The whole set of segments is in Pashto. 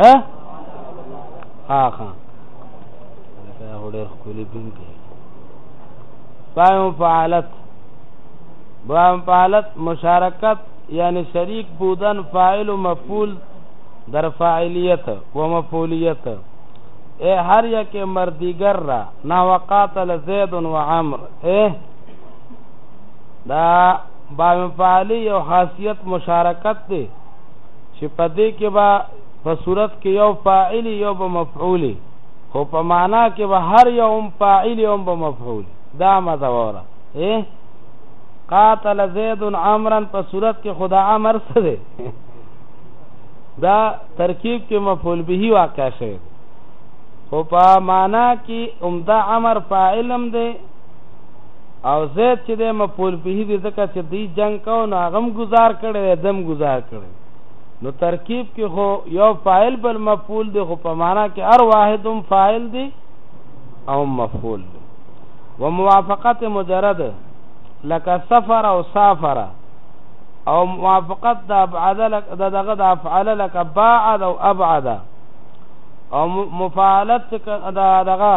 ها ها ها دا هډر خولي بین کې پایم فعالت بام فعالت مشارکت یعنی شریک بودن فاعل و مفعول در فاعلیت و مفعولیت اے هر یک مردیگر را نا وقاتل زید و عمر اے دا بام فعالی یو خاصیت مشارکت دی چې په دې کې به په صورت کې یو فاعل یو به مفعول خو په معنا کې به هر یو هم فاعل یو هم به مفعول دا مزه وره اے قاتل زید عمرا په صورت کې خدا امر څه دی دا ترکیب کې مفعول به واقع شوی خو په معنا کې عمده امر فاعل هم دی او زید چې دی مفعول به دی ځکه چې دی جنگ کو نو هغه هم ګزار کړی دی دم ګزار کړی نو ترکیب کې خو یو فاعل بل مفعول دی خو په معنا کې هر واحد هم فاعل دی او مفعول دی و موافقت مجرد لکه سفر او سافر او موافقت د ابعد لک د دغه د افعل لک باعد او ابعد او مفاعلت د دغه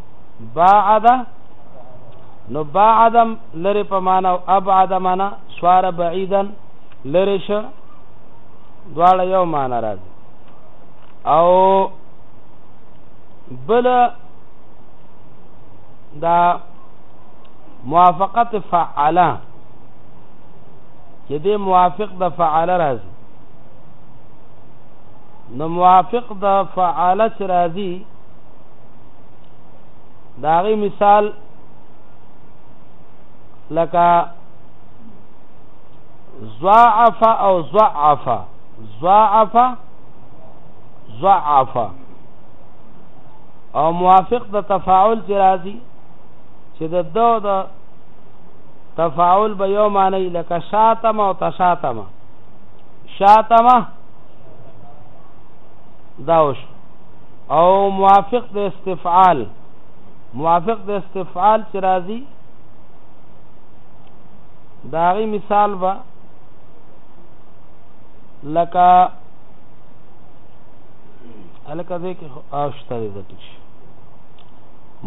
باعد نو باعد لری په معنا او ابعد معنا سوار بعیدا لری شه دواړه یو معنا راځي او بل دا موافقت فعلا چې دې موافق د فعال راځي نو موافق د فعال چې راځي دا غي مثال لکه ضعف او ضعف ضعف ضعف او موافق د تفاعل چې راځي چې د دو د تفاعل به یو معنی لکه شاتم او تشاتم شاتم داوش او موافق د استفعال موافق د استفعال چې راځي دا غي مثال به لکه الکه دې کې اوشته دې ټیک شي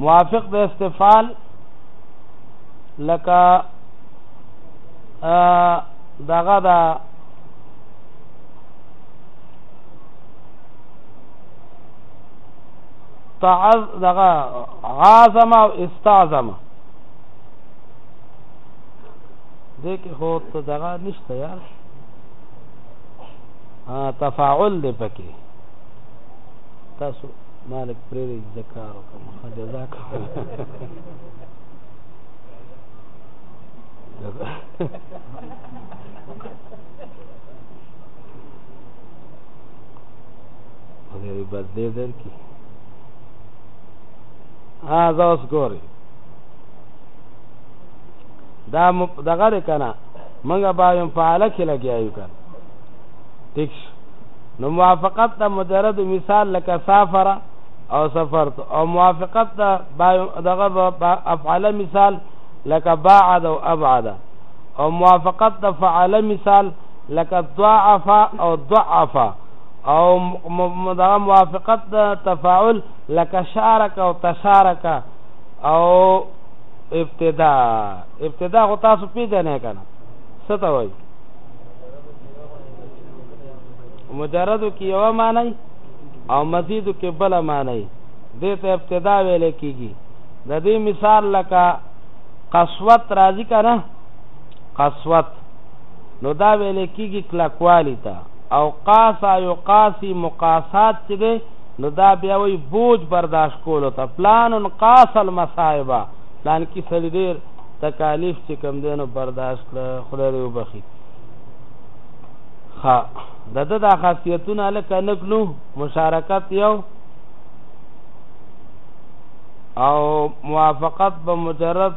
موافق د استفعال لکه دغه دا تعز دغه عازم او استعظم دې کې هو ته دغه نشته یار ها تفاعل دې پکې تاسو مالک پرې ذکر وکم جزاک الله هغه یې بدلې درکې ها دا اوس ګوري دا دغه لري کنه منګه با یم فعاله کې لګیایو کنه ټیک نو موافقت ته مجرد مثال لکه سافر او سفرت او موافقت ته دغه افعاله مثال لکه باعد او ابعد او موافقت ته فعاله مثال لکه ضعف او ضعف او دا موافقت د تفاعل لکه شارک او تشارک او ابتدا ابتدا خو تاسو پیژنې کنه څه ته وایي مجرد کې یو معنی او مزید کې بل معنی دې ته ابتدا ویل کیږي د دې مثال لکه قسوت راځي کنه قسوت نو دا ویل کیږي کلکوالی ته او قاسا یو قاسی مقاسات چې دی نو دا بیا وی بوج برداشت کولو ته پلان قاس المصائبه پلان کې سړي ډیر تکالیف چې کم دی نو برداشت کړ خدای دې وبخي ها د د دا خاصیتونه لکه نکلو مشارکت یو او موافقت به مجرد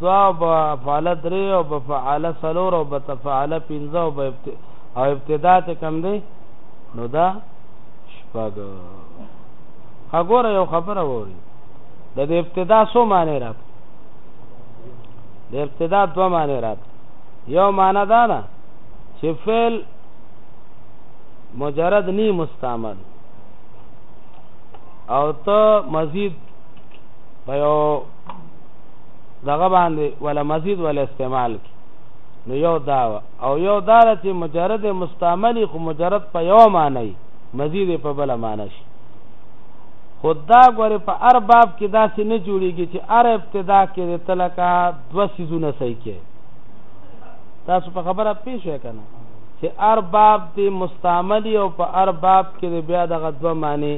دوه او به افعله درې او به فعاله څلور او به تفعاله پنځه او به او ابتدا چې کم دی نو دا شپږ هغوره یو خبره ووري د دې ابتدا سو معنی رات د ابتدا دوه معنی رات یو معنی دا نه چې فعل مجرد نی مستعمل او ته مزید په یو دغه باندې ولا مزید ولا استعمال کی نو یو دا او یو دا چې مجرد مستعملی خو مجرد په یو معنی مزید په بل معنی شي خدا غره په هر باب کې داسې نه جوړیږي چې هر ابتدا کې د تلکا دو سيزونه صحیح کې تاسو په خبره پیښ کنه چې هر باب دی مستعملی او په هر باب کې بیا دغه دو معنی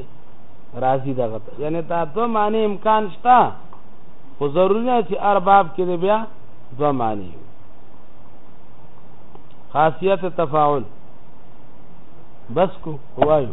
راضی دغه یعنی دا دو معنی امکان شته خو ضروري نه چې هر باب کې دی بیا دوه معنی خاصیت تفاعل بس کو وایو